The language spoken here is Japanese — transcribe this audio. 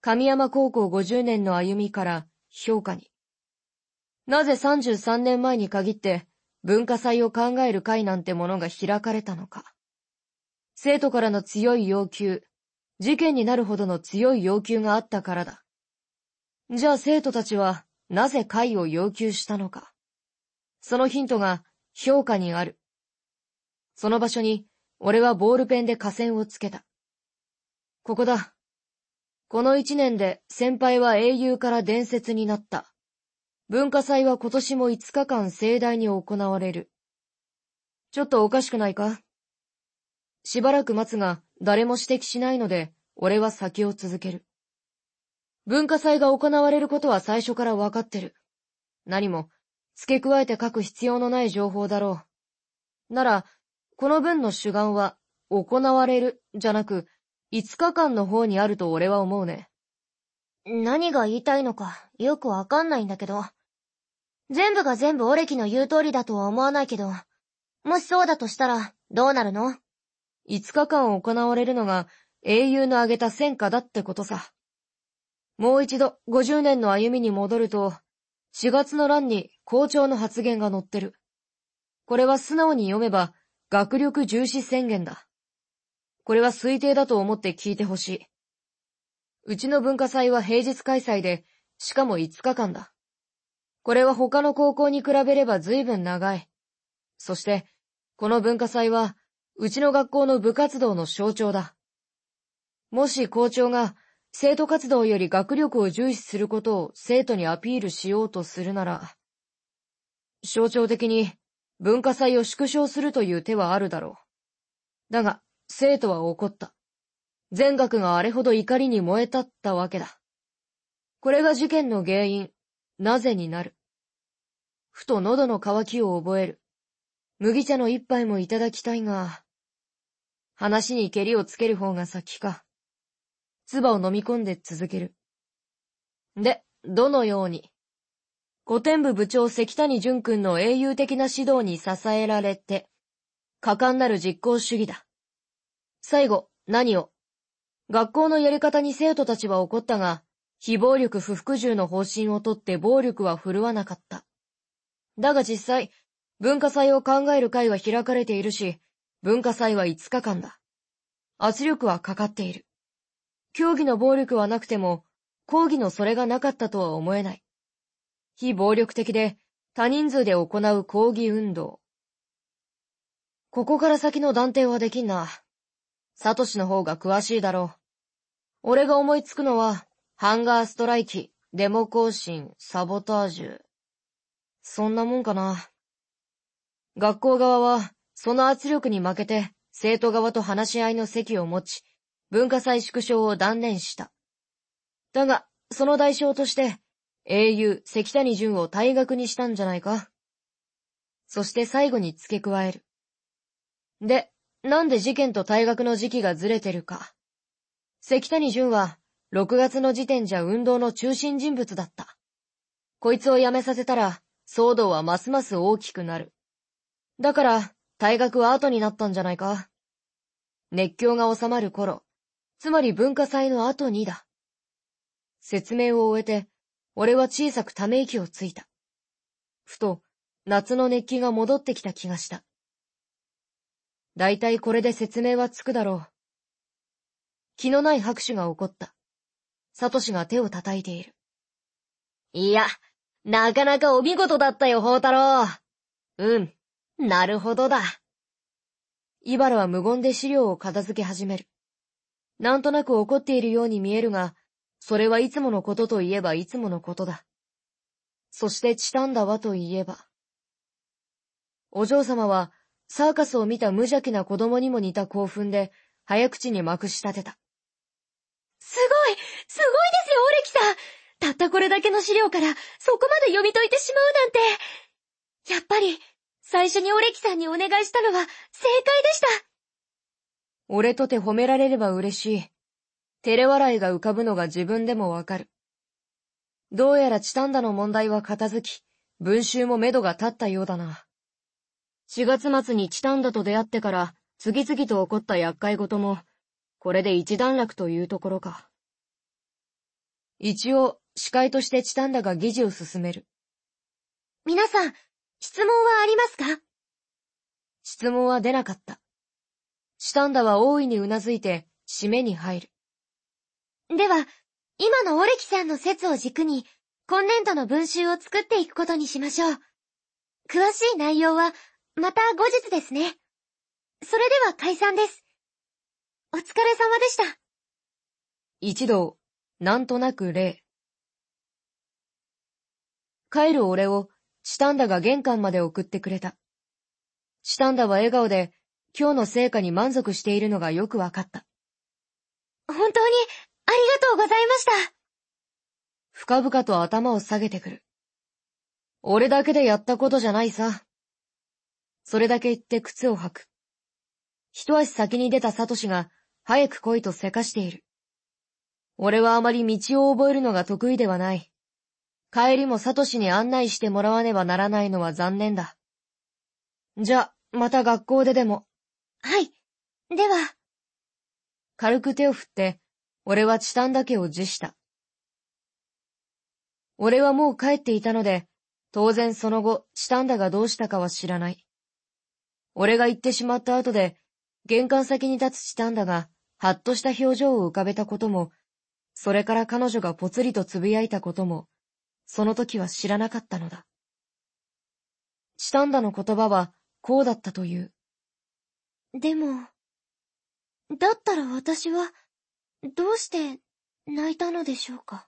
神山高校50年の歩みから評価に。なぜ33年前に限って文化祭を考える会なんてものが開かれたのか。生徒からの強い要求、事件になるほどの強い要求があったからだ。じゃあ生徒たちはなぜ会を要求したのか。そのヒントが評価にある。その場所に俺はボールペンで下線をつけた。ここだ。この一年で先輩は英雄から伝説になった。文化祭は今年も5日間盛大に行われる。ちょっとおかしくないか？しばらく待つが誰も指摘しないので、俺は先を続ける。文化祭が行われることは最初から分かってる。何も、付け加えて書く必要のない情報だろう。なら、この文の主眼は、行われる、じゃなく、5日間の方にあると俺は思うね。何が言いたいのかよくわかんないんだけど。全部が全部オレキの言う通りだとは思わないけど、もしそうだとしたらどうなるの ?5 日間行われるのが英雄の挙げた戦果だってことさ。もう一度50年の歩みに戻ると、4月の欄に校長の発言が載ってる。これは素直に読めば学力重視宣言だ。これは推定だと思って聞いてほしい。うちの文化祭は平日開催で、しかも5日間だ。これは他の高校に比べれば随分長い。そして、この文化祭は、うちの学校の部活動の象徴だ。もし校長が、生徒活動より学力を重視することを生徒にアピールしようとするなら、象徴的に文化祭を縮小するという手はあるだろう。だが、生徒は怒った。全学があれほど怒りに燃え立ったわけだ。これが事件の原因、なぜになる。ふと喉の渇きを覚える。麦茶の一杯もいただきたいが、話に蹴りをつける方が先か。唾を飲み込んで続ける。で、どのように。古典部部長関谷淳君の英雄的な指導に支えられて、果敢なる実行主義だ。最後、何を？学校のやり方に生徒たちは怒ったが、非暴力不服従の方針をとって暴力は振るわなかった。だが実際、文化祭を考える会は開かれているし、文化祭は5日間だ。圧力はかかっている。競技の暴力はなくても、講義のそれがなかったとは思えない。非暴力的で多人数で行う抗議運動。ここから先の断定はできんな。サトシの方が詳しいだろう。俺が思いつくのは、ハンガーストライキ、デモ行進、サボタージュ。そんなもんかな。学校側は、その圧力に負けて、生徒側と話し合いの席を持ち、文化祭縮小を断念した。だが、その代償として、英雄、関谷淳を退学にしたんじゃないか。そして最後に付け加える。で、なんで事件と退学の時期がずれてるか。関谷淳は、6月の時点じゃ運動の中心人物だった。こいつを辞めさせたら、騒動はますます大きくなる。だから、退学は後になったんじゃないか。熱狂が収まる頃、つまり文化祭の後にだ。説明を終えて、俺は小さくため息をついた。ふと、夏の熱気が戻ってきた気がした。だいたいこれで説明はつくだろう。気のない拍手が起こった。サトシが手を叩いている。いや、なかなかお見事だったよ、宝太郎。うん、なるほどだ。イバラは無言で資料を片付け始める。なんとなく怒っているように見えるが、それはいつものことといえばいつものことだ。そしてチタンダはといえば。お嬢様はサーカスを見た無邪気な子供にも似た興奮で、早口にまくし立てた。すごいすごいですよ、オレキさんたったこれだけの資料から、そこまで読み解いてしまうなんて。やっぱり、最初にオレキさんにお願いしたのは、正解でした。俺とて褒められれば嬉しい。照れ笑いが浮かぶのが自分でもわかる。どうやらチタンダの問題は片付き、文集も目処が立ったようだな。4月末にチタンダと出会ってから次々と起こった厄介事も、これで一段落というところか。一応、司会としてチタンダが議事を進める。皆さん、質問はありますか？質問は出なかった。チタンダは大いにうなずいて、締めに入る。では、今のオレキさんの説を軸に、今年度の文集を作っていくことにしましょう。詳しい内容は、また後日ですね。それでは解散です。お疲れ様でした。一同、なんとなく礼。帰る俺を、チタンダが玄関まで送ってくれた。チタンダは笑顔で、今日の成果に満足しているのがよくわかった。本当に、ありがとうございました。深々と頭を下げてくる。俺だけでやったことじゃないさ。それだけ言って靴を履く。一足先に出たサトシが、早く来いとせかしている。俺はあまり道を覚えるのが得意ではない。帰りもサトシに案内してもらわねばならないのは残念だ。じゃ、また学校ででも。はい。では。軽く手を振って、俺はチタンだけを辞した。俺はもう帰っていたので、当然その後、チタンダがどうしたかは知らない。俺が行ってしまった後で、玄関先に立つチタンダが、はっとした表情を浮かべたことも、それから彼女がぽつりと呟いたことも、その時は知らなかったのだ。チタンダの言葉は、こうだったという。でも、だったら私は、どうして泣いたのでしょうか？